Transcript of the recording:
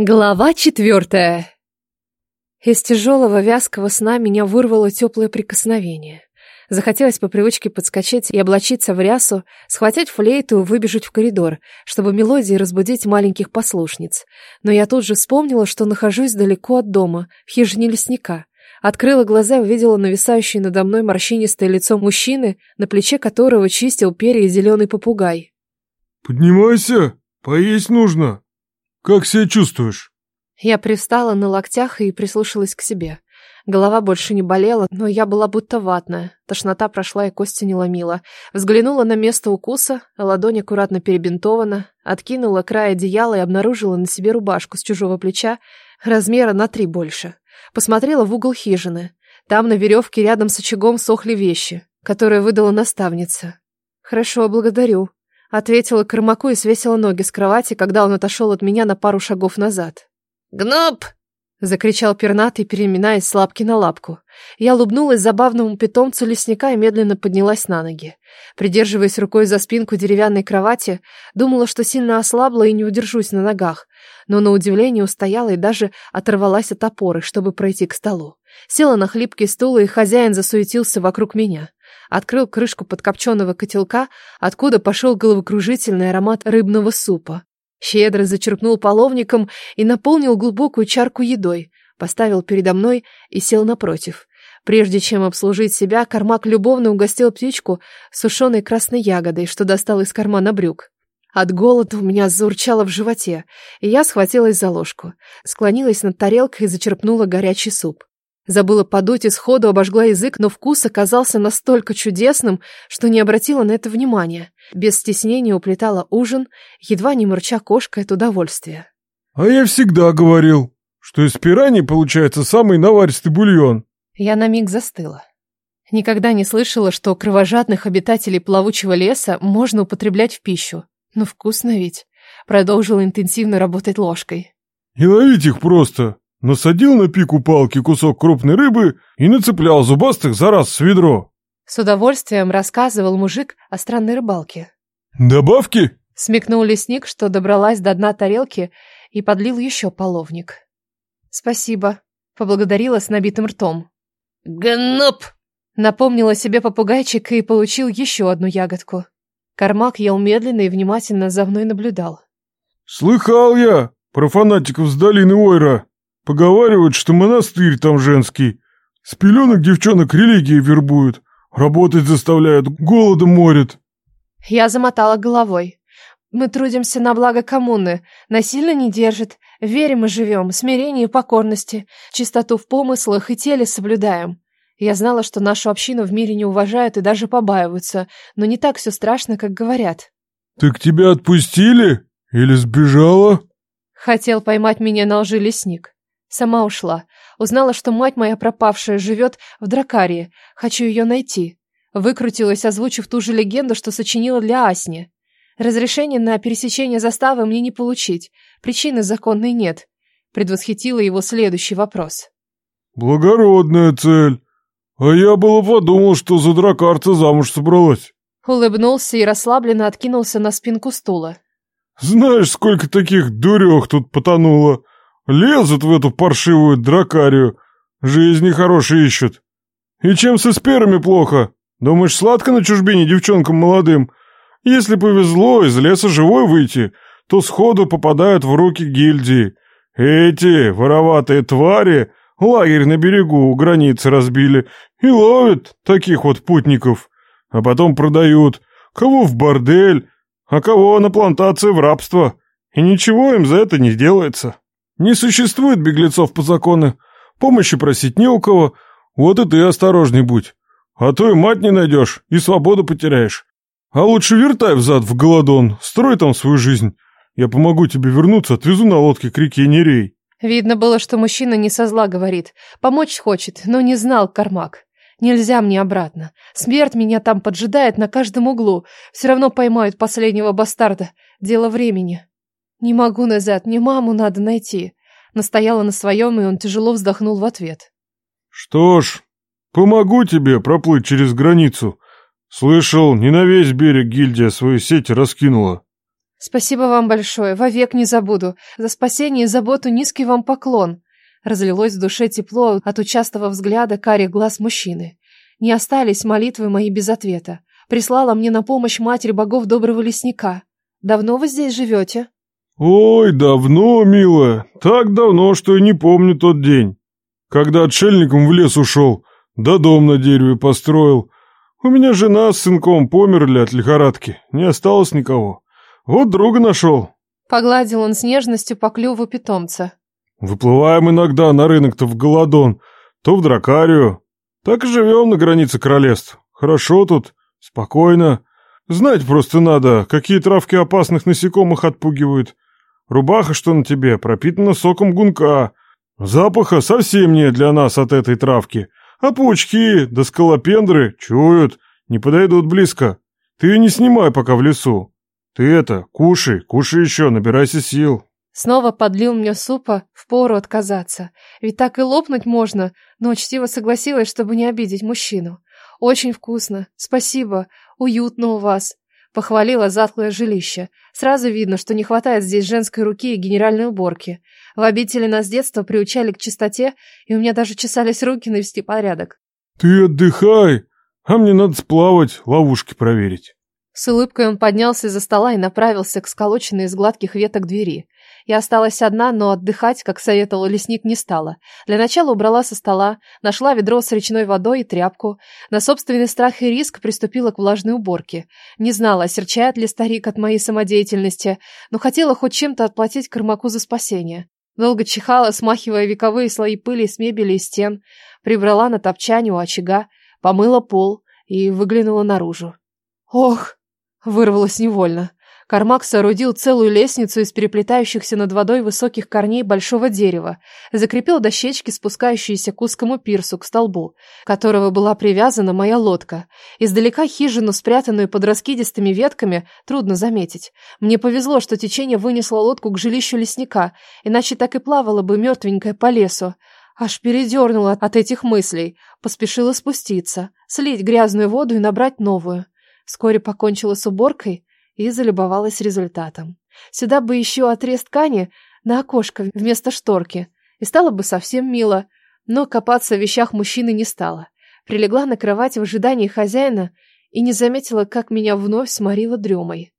Глава четвертая. Из тяжелого вязкого сна меня вырвало теплое прикосновение. Захотелось по привычке подскочить и облачиться в рясу, схватить флейту и выбежать в коридор, чтобы мелодии разбудить маленьких послушниц. Но я тут же вспомнила, что нахожусь далеко от дома, в хижине лесника. Открыла глаза и увидела нависающее надо мной морщинистое лицо мужчины, на плече которого чистил перья зеленый попугай. «Поднимайся, поесть нужно», «Как себя чувствуешь?» Я привстала на локтях и прислушалась к себе. Голова больше не болела, но я была будто ватная. Тошнота прошла и кости не ломила. Взглянула на место укуса, ладонь аккуратно перебинтована, откинула край одеяла и обнаружила на себе рубашку с чужого плеча, размера на три больше. Посмотрела в угол хижины. Там на веревке рядом с очагом сохли вещи, которые выдала наставница. «Хорошо, благодарю», Ответила Кормаку и свесила ноги с кровати, когда он отошел от меня на пару шагов назад. «Гноп!» — закричал пернатый, переминаясь с лапки на лапку. Я улыбнулась забавному питомцу лесника и медленно поднялась на ноги. Придерживаясь рукой за спинку деревянной кровати, думала, что сильно ослабла и не удержусь на ногах, но на удивление устояла и даже оторвалась от опоры, чтобы пройти к столу. Села на хлипкий стул, и хозяин засуетился вокруг меня открыл крышку подкопченного котелка, откуда пошел головокружительный аромат рыбного супа. Щедро зачерпнул половником и наполнил глубокую чарку едой, поставил передо мной и сел напротив. Прежде чем обслужить себя, Кармак любовно угостил птичку сушеной красной ягодой, что достал из кармана брюк. От голода у меня заурчало в животе, и я схватилась за ложку, склонилась над тарелкой и зачерпнула горячий суп. Забыла подуть и сходу обожгла язык, но вкус оказался настолько чудесным, что не обратила на это внимания. Без стеснения уплетала ужин, едва не мурча кошкой от удовольствия. «А я всегда говорил, что из пираний получается самый наваристый бульон». Я на миг застыла. Никогда не слышала, что кровожадных обитателей плавучего леса можно употреблять в пищу. Но вкусно ведь. Продолжила интенсивно работать ложкой. «Не ловить их просто. Насадил на пику палки кусок крупной рыбы и нацеплял зубастых за раз с ведро. С удовольствием рассказывал мужик о странной рыбалке. «Добавки?» Смекнул лесник, что добралась до дна тарелки и подлил еще половник. «Спасибо», — поблагодарила с набитым ртом. «Гноп!» Напомнила себе попугайчик и получил еще одну ягодку. Кармак ел медленно и внимательно за мной наблюдал. «Слыхал я про фанатиков с долины Ойра. Поговаривают, что монастырь там женский. С пеленок девчонок религии вербуют. Работать заставляют, голодом морят. Я замотала головой. Мы трудимся на благо коммуны. Насильно не держит. Верим и живем. Смирение и покорности. Чистоту в помыслах и теле соблюдаем. Я знала, что нашу общину в мире не уважают и даже побаиваются, но не так все страшно, как говорят. «Так тебя отпустили? Или сбежала?» Хотел поймать меня на лжи лесник. Сама ушла. Узнала, что мать моя пропавшая живет в Дракарии. Хочу ее найти. Выкрутилась, озвучив ту же легенду, что сочинила для Асни. Разрешения на пересечение заставы мне не получить. Причины законной нет. Предвосхитила его следующий вопрос. «Благородная цель. А я было подумал, что за дракарца замуж собралась». Улыбнулся и расслабленно откинулся на спинку стула. «Знаешь, сколько таких дурех тут потонуло?» Лезут в эту паршивую дракарию. Жизни хорошие ищут. И чем с эсперами плохо? Думаешь, сладко на чужбине девчонкам молодым? Если повезло из леса живой выйти, то сходу попадают в руки гильдии. Эти вороватые твари лагерь на берегу у границы разбили и ловят таких вот путников, а потом продают. Кого в бордель, а кого на плантации в рабство. И ничего им за это не делается. Не существует беглецов по закону. Помощи просить не у кого. Вот и ты осторожней будь. А то и мать не найдешь, и свободу потеряешь. А лучше вертай взад в голодон, строй там свою жизнь. Я помогу тебе вернуться, отвезу на лодке к реке Нерей. Видно было, что мужчина не со зла говорит. Помочь хочет, но не знал Кармак. Нельзя мне обратно. Смерть меня там поджидает на каждом углу. Все равно поймают последнего бастарда. Дело времени. «Не могу назад, мне маму надо найти». Настояла на своем, и он тяжело вздохнул в ответ. «Что ж, помогу тебе проплыть через границу. Слышал, не на весь берег гильдия свои сети раскинула». Спасибо вам большое, вовек не забуду. За спасение и заботу низкий вам поклон. Разлилось в душе тепло от участого взгляда карих глаз мужчины. Не остались молитвы мои без ответа. Прислала мне на помощь Матерь богов доброго лесника. Давно вы здесь живете? Ой, давно, милая. Так давно, что и не помню тот день. Когда отшельником в лес ушел, да дом на дереве построил. У меня жена с сынком померли от лихорадки, не осталось никого. Вот друга нашел. Погладил он с нежностью по клюву питомца. Выплываем иногда на рынок то в Голодон, то в Дракарию. Так и живем на границе королевств. Хорошо тут, спокойно. Знать просто надо, какие травки опасных насекомых отпугивают. Рубаха, что на тебе, пропитана соком гунка. Запаха совсем нет для нас от этой травки. А паучки да скалопендры чуют, не подойдут близко. Ты ее не снимай пока в лесу. Ты это, кушай, кушай еще, набирайся сил. Снова подлил мне супа, впору отказаться. Ведь так и лопнуть можно, но учтиво согласилась, чтобы не обидеть мужчину. Очень вкусно, спасибо, уютно у вас. Похвалила затхлое жилище. Сразу видно, что не хватает здесь женской руки и генеральной уборки. В обители нас с детства приучали к чистоте, и у меня даже чесались руки навести порядок. «Ты отдыхай, а мне надо сплавать, ловушки проверить». С улыбкой он поднялся из-за стола и направился к сколоченной из гладких веток двери. Я осталась одна, но отдыхать, как советовал лесник, не стала. Для начала убрала со стола, нашла ведро с речной водой и тряпку. На собственный страх и риск приступила к влажной уборке. Не знала, осерчает ли старик от моей самодеятельности, но хотела хоть чем-то отплатить Кормаку за спасение. Долго чихала, смахивая вековые слои пыли с мебели и стен, прибрала на топчане у очага, помыла пол и выглянула наружу. Ох! Вырвалось невольно. Кармак соорудил целую лестницу из переплетающихся над водой высоких корней большого дерева, закрепил дощечки, спускающиеся к узкому пирсу, к столбу, которого была привязана моя лодка. Издалека хижину, спрятанную под раскидистыми ветками, трудно заметить. Мне повезло, что течение вынесло лодку к жилищу лесника, иначе так и плавала бы мертвенькая по лесу. Аж передернула от этих мыслей, поспешила спуститься, слить грязную воду и набрать новую. Вскоре покончила с уборкой и залюбовалась результатом. Сюда бы еще отрез ткани на окошко вместо шторки, и стало бы совсем мило, но копаться в вещах мужчины не стала. Прилегла на кровать в ожидании хозяина и не заметила, как меня вновь сморила дремой.